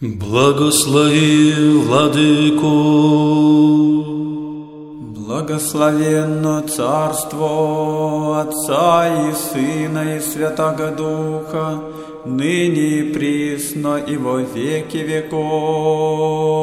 Благослови, Владыку! Благословенно Царство Отца и Сына и Святого Духа, ныне и присно и во веки веков.